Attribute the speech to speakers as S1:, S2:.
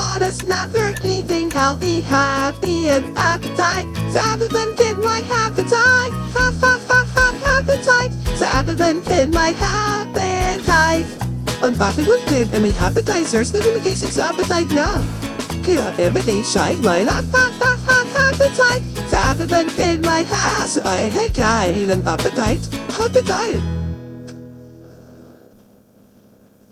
S1: Not a snack or anything healthy, happy and appetite. Rather than fit my appetite. Ha ha ha ha appetite. Rather than fit my appetite. Ang bakit fit and may appetizers the lumigay sa appetite na. Kaya everyday siya my ha ha ha ha appetite. Rather than fit my appetite. Ay, hey, kaya an appetite. Appetite.